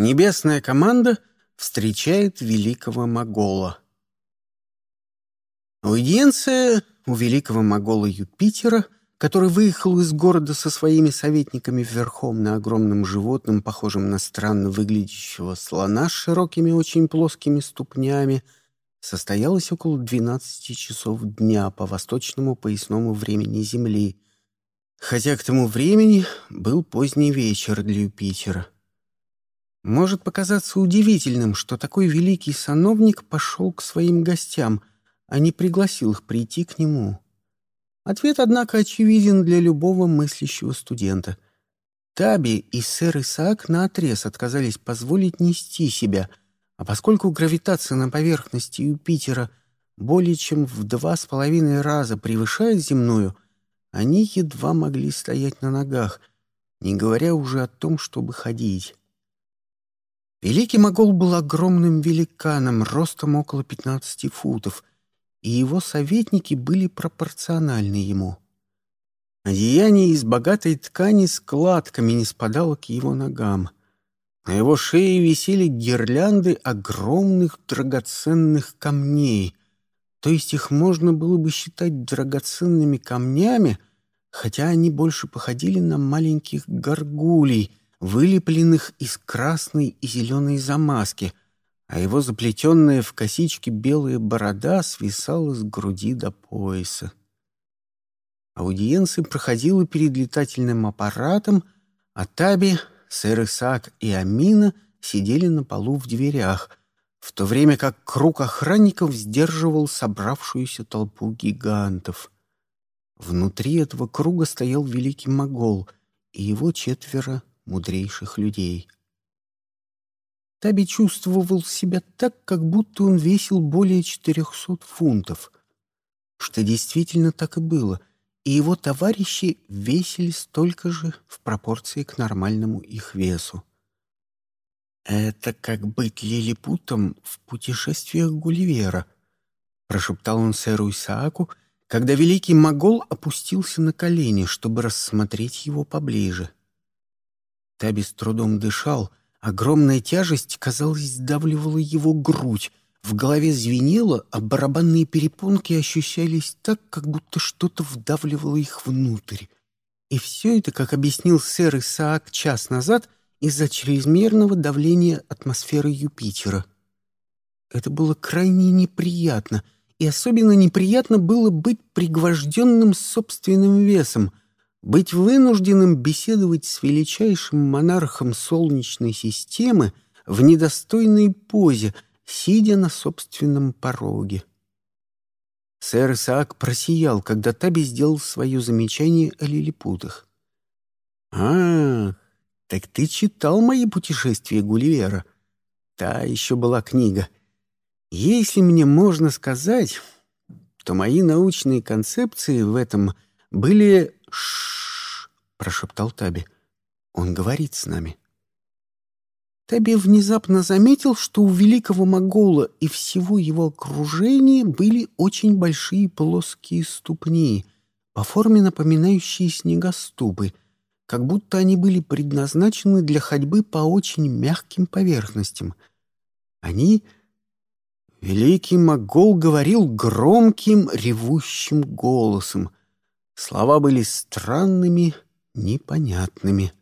Небесная команда встречает великого Могола. Аудиенция у великого Могола Юпитера, который выехал из города со своими советниками верхом на огромном животном, похожем на странно выглядящего слона с широкими очень плоскими ступнями, состоялась около 12 часов дня по восточному поясному времени Земли, хотя к тому времени был поздний вечер для Юпитера. Может показаться удивительным, что такой великий сановник пошел к своим гостям, а не пригласил их прийти к нему. Ответ, однако, очевиден для любого мыслящего студента. Таби и сэр Исаак наотрез отказались позволить нести себя, а поскольку гравитация на поверхности Юпитера более чем в два с половиной раза превышает земную, они едва могли стоять на ногах, не говоря уже о том, чтобы ходить. Великий Могол был огромным великаном, ростом около 15 футов, и его советники были пропорциональны ему. Одеяние из богатой ткани складками не спадало к его ногам. На его шее висели гирлянды огромных драгоценных камней, то есть их можно было бы считать драгоценными камнями, хотя они больше походили на маленьких горгулей — вылепленных из красной и зеленой замазки, а его заплетенная в косички белая борода свисала с груди до пояса. Аудиенция проходила перед летательным аппаратом, а Таби, сэр Исаак и Амина сидели на полу в дверях, в то время как круг охранников сдерживал собравшуюся толпу гигантов. Внутри этого круга стоял великий могол и его четверо мудрейших людей. Таби чувствовал себя так, как будто он весил более четырехсот фунтов, что действительно так и было, и его товарищи весили столько же в пропорции к нормальному их весу. «Это как быть лилипутом в путешествиях Гулливера», — прошептал он сэру Исааку, когда великий могол опустился на колени, чтобы рассмотреть его поближе. Таби с трудом дышал, огромная тяжесть, казалось, сдавливала его грудь, в голове звенело, а барабанные перепонки ощущались так, как будто что-то вдавливало их внутрь. И все это, как объяснил сэр Исаак час назад, из-за чрезмерного давления атмосферы Юпитера. Это было крайне неприятно, и особенно неприятно было быть пригвожденным собственным весом, быть вынужденным беседовать с величайшим монархом Солнечной системы в недостойной позе, сидя на собственном пороге. Сэр Исаак просиял, когда Таби сделал свое замечание о лилипутах. «А, так ты читал мои путешествия Гулливера? Та еще была книга. Если мне можно сказать, то мои научные концепции в этом были ш прошептал Таби. «Он говорит с нами». Таби внезапно заметил, что у великого могола и всего его окружения были очень большие плоские ступни, по форме напоминающие снегоступы, как будто они были предназначены для ходьбы по очень мягким поверхностям. Они... Великий могол говорил громким, ревущим голосом — Слова были странными, непонятными.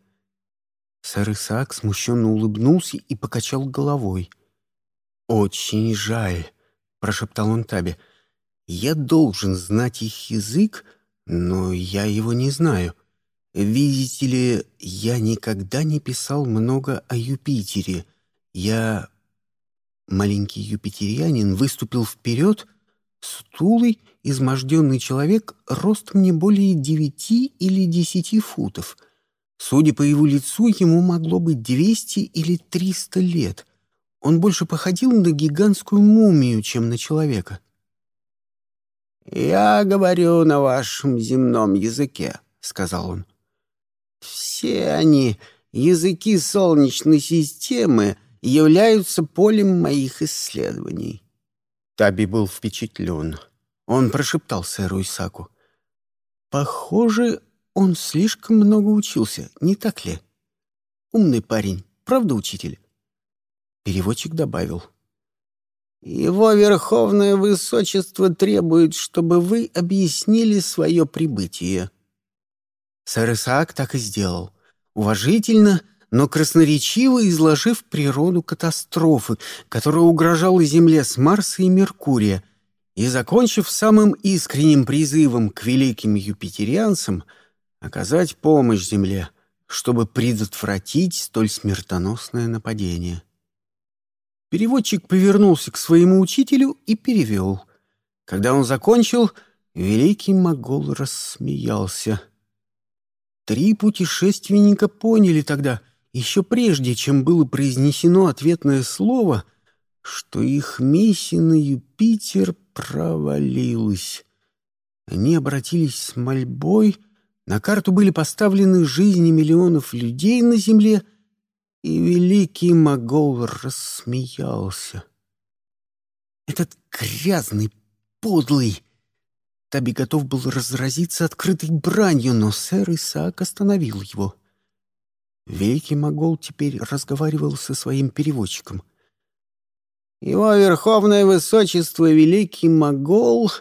Сэр Исаак смущенно улыбнулся и покачал головой. «Очень жаль», — прошептал он Табе. «Я должен знать их язык, но я его не знаю. Видите ли, я никогда не писал много о Юпитере. Я...» Маленький юпитерианин выступил вперед, стулый изможденный человек ростом не более девяти или десяти футов. Судя по его лицу, ему могло быть двести или триста лет. Он больше походил на гигантскую мумию, чем на человека. «Я говорю на вашем земном языке», — сказал он. «Все они, языки Солнечной системы, являются полем моих исследований». Таби был впечатлен. Он прошептал сэру Исаку. «Похоже, он слишком много учился, не так ли? Умный парень, правда, учитель?» Переводчик добавил. «Его Верховное Высочество требует, чтобы вы объяснили свое прибытие». Сэр Исаак так и сделал. Уважительно, но красноречиво изложив природу катастрофы, которая угрожала Земле с Марса и Меркурия, и закончив самым искренним призывом к великим юпитерианцам оказать помощь Земле, чтобы предотвратить столь смертоносное нападение. Переводчик повернулся к своему учителю и перевел. Когда он закончил, великий могол рассмеялся. Три путешественника поняли тогда, еще прежде, чем было произнесено ответное слово, что их миссия на Юпитер провалилась. Они обратились с мольбой, на карту были поставлены жизни миллионов людей на Земле, и великий могол рассмеялся. Этот грязный, подлый... Таби готов был разразиться открытой бранью, но сэр Исаак остановил его. Великий могол теперь разговаривал со своим переводчиком — его Верховное Высочество Великий Могол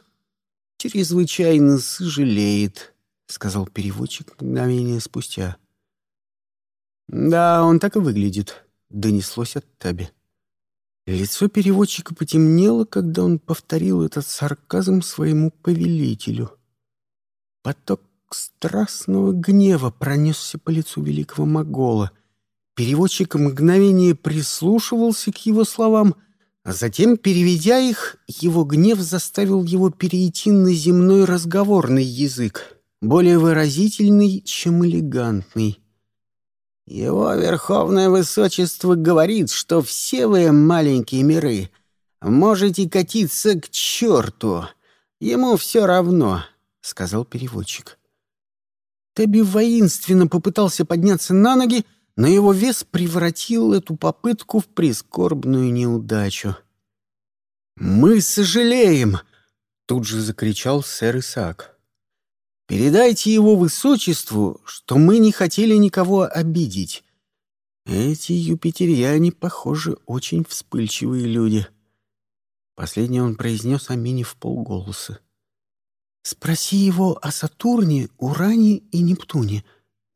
чрезвычайно сожалеет, — сказал переводчик мгновение спустя. «Да, он так и выглядит», — донеслось от Таби. Лицо переводчика потемнело, когда он повторил этот сарказм своему повелителю. Поток страстного гнева пронесся по лицу великого Могола. Переводчик мгновение прислушивался к его словам — а затем, переведя их, его гнев заставил его перейти на земной разговорный язык, более выразительный, чем элегантный. Его Верховное Высочество говорит, что все вы, маленькие миры, можете катиться к черту. Ему все равно, — сказал переводчик. Тэби воинственно попытался подняться на ноги, но его вес превратил эту попытку в прискорбную неудачу. «Мы сожалеем!» — тут же закричал сэр Исаак. «Передайте его высочеству, что мы не хотели никого обидеть. Эти юпитериане, похоже, очень вспыльчивые люди». Последнее он произнес Амине в полголоса. «Спроси его о Сатурне, Уране и Нептуне»,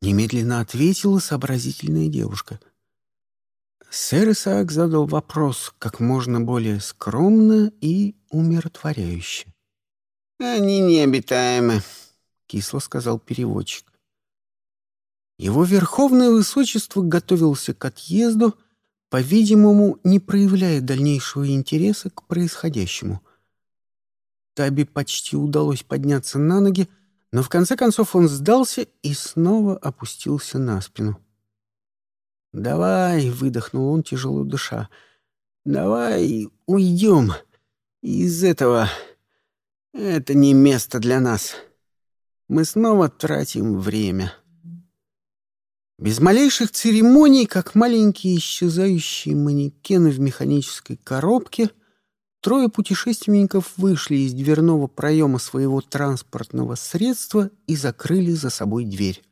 Немедленно ответила сообразительная девушка. Сэр Исаак задал вопрос как можно более скромно и умиротворяюще. «Они необитаемы», — кисло сказал переводчик. Его Верховное Высочество готовился к отъезду, по-видимому, не проявляя дальнейшего интереса к происходящему. Таби почти удалось подняться на ноги, но в конце концов он сдался и снова опустился на спину. «Давай», — выдохнул он, тяжело дыша, — «давай уйдем из этого. Это не место для нас. Мы снова тратим время». Без малейших церемоний, как маленькие исчезающие манекены в механической коробке — Трое путешественников вышли из дверного проема своего транспортного средства и закрыли за собой дверь.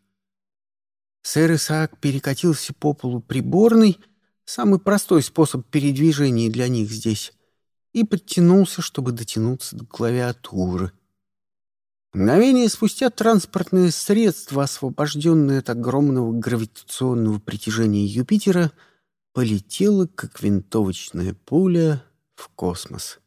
Сэр Исаак перекатился по полу приборной, самый простой способ передвижения для них здесь, и подтянулся, чтобы дотянуться до клавиатуры. Мгновение спустя транспортное средство, освобожденное от огромного гравитационного притяжения Юпитера, полетело, как винтовочная пуля, в космос.